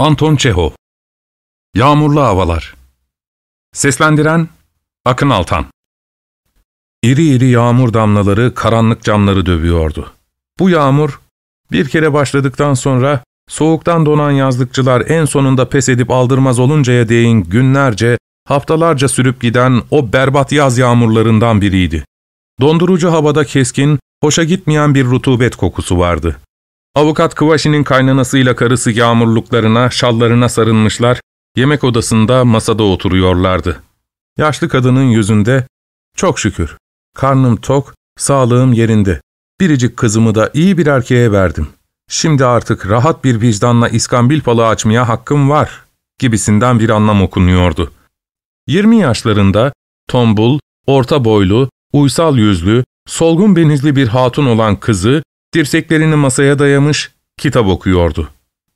Anton Çehov Yağmurlu Havalar Seslendiren Akın Altan İri iri yağmur damlaları karanlık camları dövüyordu. Bu yağmur bir kere başladıktan sonra soğuktan donan yazlıkçılar en sonunda pes edip aldırmaz oluncaya değin günlerce, haftalarca sürüp giden o berbat yaz yağmurlarından biriydi. Dondurucu havada keskin, hoşa gitmeyen bir rutubet kokusu vardı. Avukat Kıvaşi'nin kaynanasıyla karısı yağmurluklarına, şallarına sarılmışlar, yemek odasında masada oturuyorlardı. Yaşlı kadının yüzünde, ''Çok şükür, karnım tok, sağlığım yerinde. Biricik kızımı da iyi bir erkeğe verdim. Şimdi artık rahat bir vicdanla iskambil falı açmaya hakkım var.'' gibisinden bir anlam okunuyordu. 20 yaşlarında, tombul, orta boylu, uysal yüzlü, solgun benizli bir hatun olan kızı, Dirseklerini masaya dayamış, kitap okuyordu.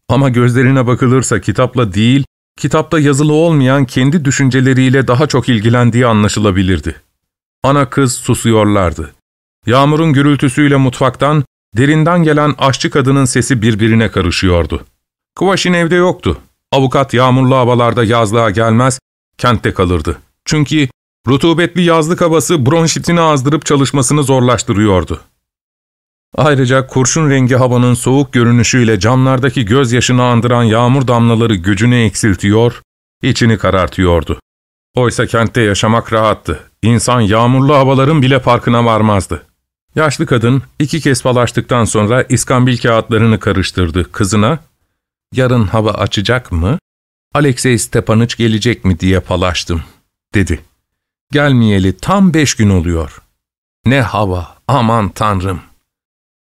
Ama gözlerine bakılırsa kitapla değil, kitapta yazılı olmayan kendi düşünceleriyle daha çok ilgilendiği anlaşılabilirdi. Ana kız susuyorlardı. Yağmurun gürültüsüyle mutfaktan, derinden gelen aşçı kadının sesi birbirine karışıyordu. Kıvaşin evde yoktu. Avukat yağmurlu havalarda yazlığa gelmez, kentte kalırdı. Çünkü rutubetli yazlık havası bronşitini azdırıp çalışmasını zorlaştırıyordu. Ayrıca kurşun rengi havanın soğuk görünüşüyle camlardaki gözyaşını andıran yağmur damlaları gücünü eksiltiyor, içini karartıyordu. Oysa kentte yaşamak rahattı. İnsan yağmurlu havaların bile farkına varmazdı. Yaşlı kadın iki kez falaştıktan sonra iskambil kağıtlarını karıştırdı kızına. ''Yarın hava açacak mı? Alexey Stepanıç gelecek mi diye falaştım.'' dedi. ''Gelmeyeli tam beş gün oluyor. Ne hava, aman tanrım.''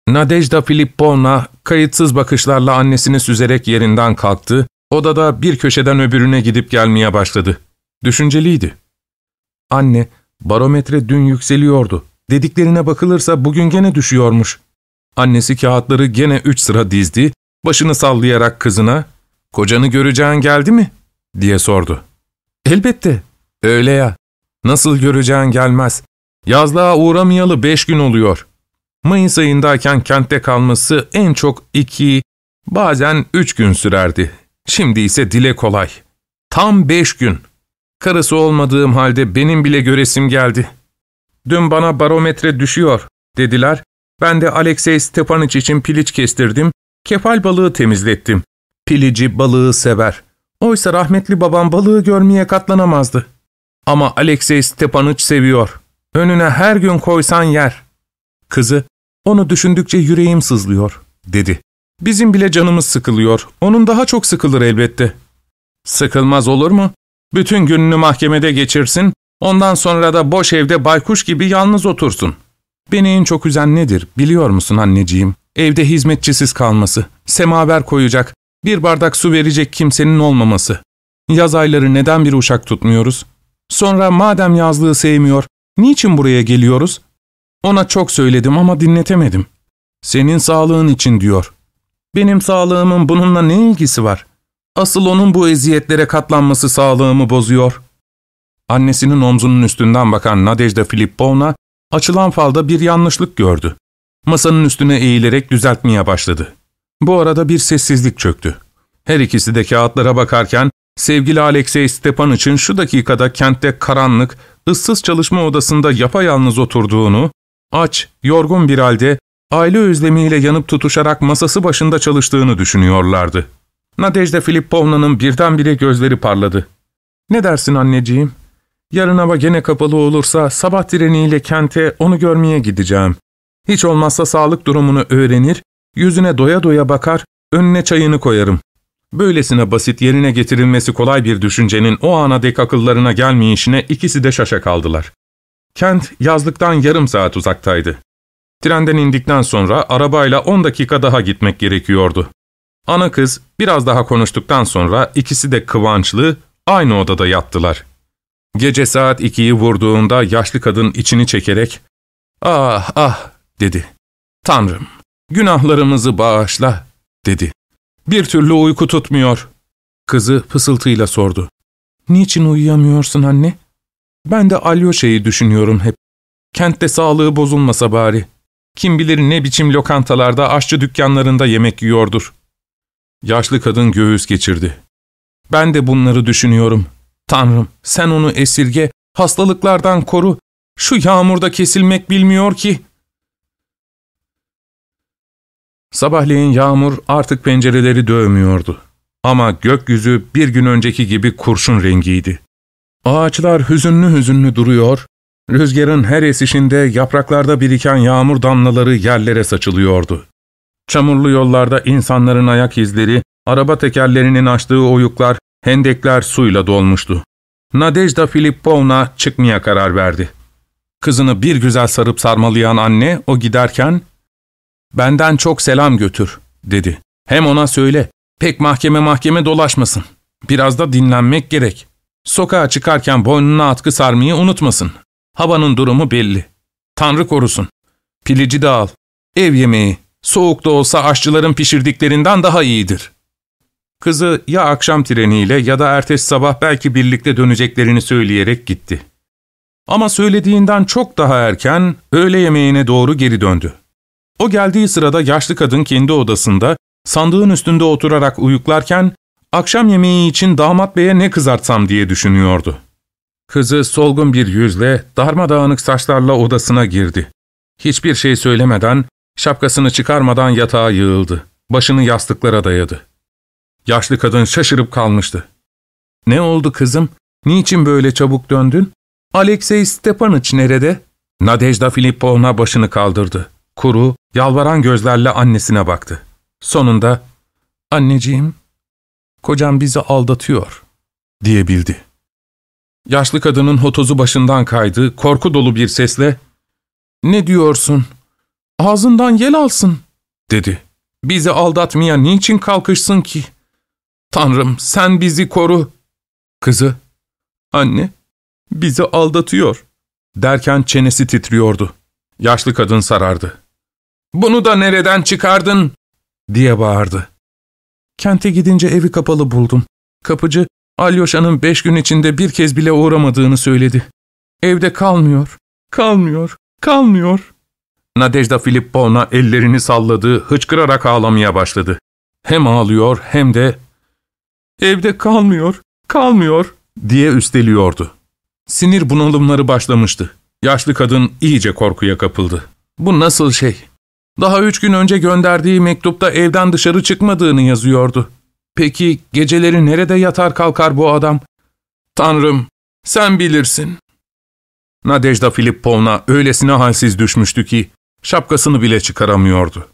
Nadejda Filippovna kayıtsız bakışlarla annesini süzerek yerinden kalktı, odada bir köşeden öbürüne gidip gelmeye başladı. Düşünceliydi. Anne, barometre dün yükseliyordu. Dediklerine bakılırsa bugün gene düşüyormuş. Annesi kağıtları gene üç sıra dizdi, başını sallayarak kızına, ''Kocanı göreceğin geldi mi?'' diye sordu. ''Elbette, öyle ya. Nasıl göreceğin gelmez. Yazlığa uğramayalı beş gün oluyor.'' Mayıs ayındayken kentte kalması en çok iki, bazen üç gün sürerdi. Şimdi ise dile kolay. Tam beş gün. Karısı olmadığım halde benim bile göresim geldi. Dün bana barometre düşüyor, dediler. Ben de Alexey Stepaniç için piliç kestirdim, kefal balığı temizlettim. Pilici balığı sever. Oysa rahmetli babam balığı görmeye katlanamazdı. Ama Alexey Stepaniç seviyor. Önüne her gün koysan yer. Kızı, onu düşündükçe yüreğim sızlıyor, dedi. Bizim bile canımız sıkılıyor, onun daha çok sıkılır elbette. Sıkılmaz olur mu? Bütün gününü mahkemede geçirsin, ondan sonra da boş evde baykuş gibi yalnız otursun. Beni en çok üzen nedir, biliyor musun anneciğim? Evde hizmetçisiz kalması, semaver koyacak, bir bardak su verecek kimsenin olmaması. Yaz ayları neden bir uşak tutmuyoruz? Sonra madem yazlığı sevmiyor, niçin buraya geliyoruz? Ona çok söyledim ama dinletemedim. Senin sağlığın için diyor. Benim sağlığımın bununla ne ilgisi var? Asıl onun bu eziyetlere katlanması sağlığımı bozuyor. Annesinin omzunun üstünden bakan Nadejda Filippovna, açılan falda bir yanlışlık gördü. Masanın üstüne eğilerek düzeltmeye başladı. Bu arada bir sessizlik çöktü. Her ikisi de kağıtlara bakarken, sevgili Alexey Stepanıç'ın şu dakikada kentte karanlık, ıssız çalışma odasında yapayalnız oturduğunu, aç, yorgun bir halde aile özlemiyle yanıp tutuşarak masası başında çalıştığını düşünüyorlardı. Nadejda Filippovna'nın birdenbire gözleri parladı. ''Ne dersin anneciğim? Yarın hava gene kapalı olursa sabah treniyle kente onu görmeye gideceğim. Hiç olmazsa sağlık durumunu öğrenir, yüzüne doya doya bakar, önüne çayını koyarım. Böylesine basit yerine getirilmesi kolay bir düşüncenin o ana dek akıllarına gelmeyişine ikisi de şaşa kaldılar. Kent yazlıktan yarım saat uzaktaydı. Trenden indikten sonra arabayla 10 dakika daha gitmek gerekiyordu. Ana kız biraz daha konuştuktan sonra ikisi de kıvançlı aynı odada yattılar. Gece saat 2'yi vurduğunda yaşlı kadın içini çekerek ''Ah ah'' dedi. ''Tanrım, günahlarımızı bağışla'' dedi. ''Bir türlü uyku tutmuyor.'' Kızı fısıltıyla sordu. ''Niçin uyuyamıyorsun anne?'' Ben de Alyoşa'yı düşünüyorum hep. Kentte sağlığı bozulmasa bari. Kim bilir ne biçim lokantalarda, aşçı dükkanlarında yemek yiyordur. Yaşlı kadın göğüs geçirdi. Ben de bunları düşünüyorum. Tanrım, sen onu esirge, hastalıklardan koru. Şu yağmurda kesilmek bilmiyor ki. Sabahleyin yağmur artık pencereleri dövmüyordu. Ama gökyüzü bir gün önceki gibi kurşun rengiydi. Ağaçlar hüzünlü hüzünlü duruyor, rüzgarın her esişinde yapraklarda biriken yağmur damlaları yerlere saçılıyordu. Çamurlu yollarda insanların ayak izleri, araba tekerlerinin açtığı oyuklar, hendekler suyla dolmuştu. Nadejda Filippovna çıkmaya karar verdi. Kızını bir güzel sarıp sarmalayan anne o giderken ''Benden çok selam götür.'' dedi. ''Hem ona söyle, pek mahkeme mahkeme dolaşmasın. Biraz da dinlenmek gerek. Sokağa çıkarken boynuna atkı sarmayı unutmasın. Havanın durumu belli. Tanrı korusun. Pilici de al. Ev yemeği, soğuk da olsa aşçıların pişirdiklerinden daha iyidir.'' Kızı ya akşam treniyle ya da ertesi sabah belki birlikte döneceklerini söyleyerek gitti. Ama söylediğinden çok daha erken öğle yemeğine doğru geri döndü. O geldiği sırada yaşlı kadın kendi odasında sandığın üstünde oturarak uyuklarken akşam yemeği için damat beye ne kızartsam diye düşünüyordu. Kızı solgun bir yüzle darmadağınık saçlarla odasına girdi. Hiçbir şey söylemeden, şapkasını çıkarmadan yatağa yığıldı. Başını yastıklara dayadı. Yaşlı kadın şaşırıp kalmıştı. ''Ne oldu kızım? Niçin böyle çabuk döndün? Alexey Stepanıç nerede?'' Nadejda Filippovna başını kaldırdı. Kuru, yalvaran gözlerle annesine baktı. Sonunda, ''Anneciğim, kocam bizi aldatıyor.'' diyebildi. Yaşlı kadının hotozu başından kaydı, korku dolu bir sesle, ''Ne diyorsun? Ağzından yel alsın.'' dedi. ''Bizi aldatmaya niçin kalkışsın ki?'' Tanrım sen bizi koru. Kızı, anne, bizi aldatıyor. Derken çenesi titriyordu. Yaşlı kadın sarardı. Bunu da nereden çıkardın? diye bağırdı. Kente gidince evi kapalı buldum. Kapıcı, Alyosha'nın beş gün içinde bir kez bile uğramadığını söyledi. Evde kalmıyor, kalmıyor, kalmıyor. Nadejda Filippovna ellerini salladı, hıçkırarak ağlamaya başladı. Hem ağlıyor hem de Evde kalmıyor, kalmıyor diye üsteliyordu. Sinir bunalımları başlamıştı. Yaşlı kadın iyice korkuya kapıldı. Bu nasıl şey? Daha üç gün önce gönderdiği mektupta evden dışarı çıkmadığını yazıyordu. Peki geceleri nerede yatar kalkar bu adam? Tanrım, sen bilirsin. Nadejda Filippovna öylesine halsiz düşmüştü ki şapkasını bile çıkaramıyordu.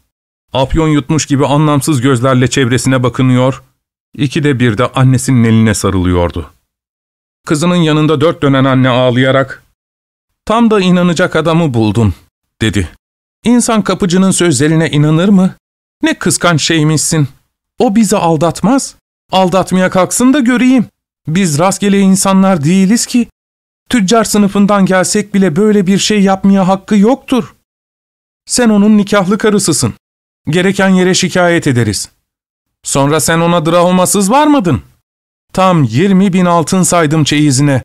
Afyon yutmuş gibi anlamsız gözlerle çevresine bakınıyor, İkide bir de annesinin eline sarılıyordu. Kızının yanında dört dönen anne ağlayarak, ''Tam da inanacak adamı buldun.'' dedi. ''İnsan kapıcının sözlerine inanır mı? Ne kıskanç şeymişsin. O bizi aldatmaz. Aldatmaya kalksın da göreyim. Biz rastgele insanlar değiliz ki. Tüccar sınıfından gelsek bile böyle bir şey yapmaya hakkı yoktur. Sen onun nikahlı karısısın. Gereken yere şikayet ederiz. Sonra sen ona drahmasız varmadın. Tam yirmi bin altın saydım çeyizine.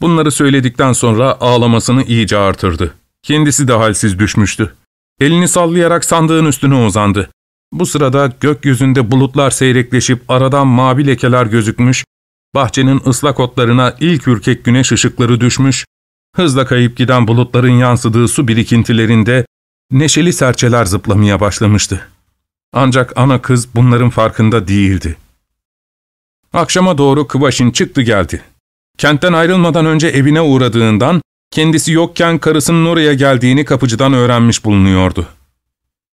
Bunları söyledikten sonra ağlamasını iyice artırdı. Kendisi de halsiz düşmüştü. Elini sallayarak sandığın üstüne uzandı. Bu sırada gökyüzünde bulutlar seyrekleşip aradan mavi lekeler gözükmüş, bahçenin ıslak otlarına ilk ürkek güneş ışıkları düşmüş, hızla kayıp giden bulutların yansıdığı su birikintilerinde neşeli serçeler zıplamaya başlamıştı. Ancak ana kız bunların farkında değildi. Akşama doğru Kıvaşin çıktı geldi. Kentten ayrılmadan önce evine uğradığından, kendisi yokken karısının oraya geldiğini kapıcıdan öğrenmiş bulunuyordu.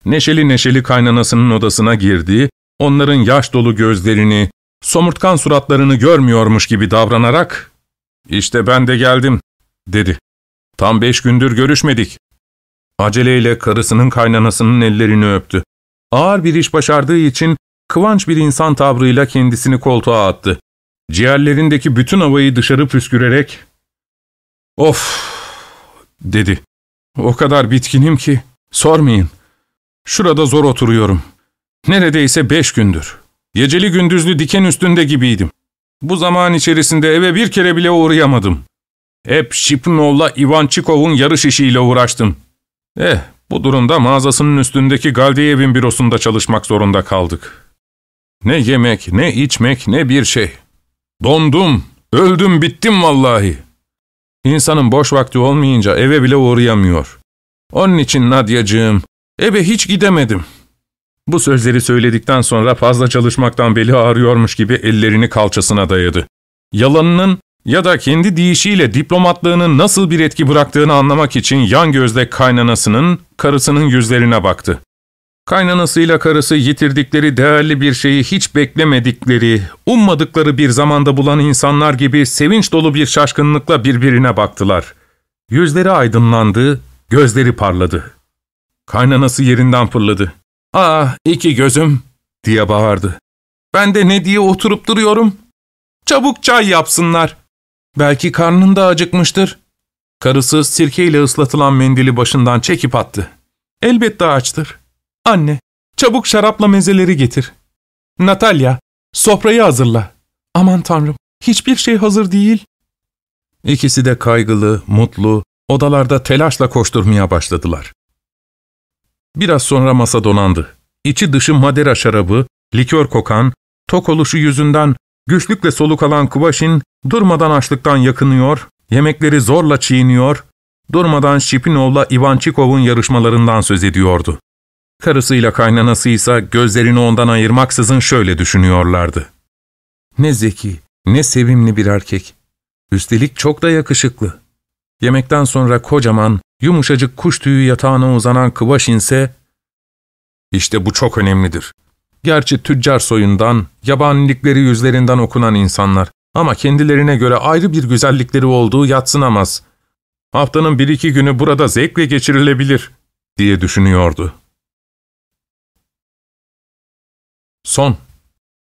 Neşeli neşeli kaynanasının odasına girdi, onların yaş dolu gözlerini, somurtkan suratlarını görmüyormuş gibi davranarak, ''İşte ben de geldim.'' dedi. ''Tam beş gündür görüşmedik.'' Aceleyle karısının kaynanasının ellerini öptü. Ağır bir iş başardığı için kıvanç bir insan tavrıyla kendisini koltuğa attı. Ciğerlerindeki bütün havayı dışarı püskürerek ''Of!'' dedi. ''O kadar bitkinim ki sormayın. Şurada zor oturuyorum. Neredeyse beş gündür. Geceli gündüzlü diken üstünde gibiydim. Bu zaman içerisinde eve bir kere bile uğrayamadım. Hep Şipnov'la Ivançikov'un yarış işiyle uğraştım. Eh, bu durumda mağazasının üstündeki Galdiyev'in bürosunda çalışmak zorunda kaldık. Ne yemek, ne içmek, ne bir şey. Dondum, öldüm, bittim vallahi. İnsanın boş vakti olmayınca eve bile uğrayamıyor. Onun için Nadia'cığım, eve hiç gidemedim. Bu sözleri söyledikten sonra fazla çalışmaktan beli ağrıyormuş gibi ellerini kalçasına dayadı. Yalanının ya da kendi deyişiyle diplomatlığının nasıl bir etki bıraktığını anlamak için yan gözle kaynanasının, karısının yüzlerine baktı. Kaynanasıyla karısı yitirdikleri değerli bir şeyi hiç beklemedikleri, ummadıkları bir zamanda bulan insanlar gibi sevinç dolu bir şaşkınlıkla birbirine baktılar. Yüzleri aydınlandı, gözleri parladı. Kaynanası yerinden fırladı. ''Ah iki gözüm!'' diye bağırdı. ''Ben de ne diye oturup duruyorum? Çabuk çay yapsınlar. Belki karnın da acıkmıştır.'' Karısı sirkeyle ıslatılan mendili başından çekip attı. ''Elbette açtır.'' ''Anne, çabuk şarapla mezeleri getir.'' ''Natalya, sofrayı hazırla.'' ''Aman tanrım, hiçbir şey hazır değil.'' İkisi de kaygılı, mutlu, odalarda telaşla koşturmaya başladılar. Biraz sonra masa donandı. İçi dışı madera şarabı, likör kokan, tok oluşu yüzünden güçlükle soluk alan Kuvaşin durmadan açlıktan yakınıyor, yemekleri zorla çiğniyor, durmadan Şipinov'la Ivançikov'un yarışmalarından söz ediyordu. Karısıyla kaynanası ise gözlerini ondan ayırmaksızın şöyle düşünüyorlardı. Ne zeki, ne sevimli bir erkek. Üstelik çok da yakışıklı. Yemekten sonra kocaman, yumuşacık kuş tüyü yatağına uzanan Kıvaşin ise, işte bu çok önemlidir. Gerçi tüccar soyundan, yabanilikleri yüzlerinden okunan insanlar ama kendilerine göre ayrı bir güzellikleri olduğu yatsınamaz. Haftanın bir iki günü burada zevkle geçirilebilir, diye düşünüyordu. Son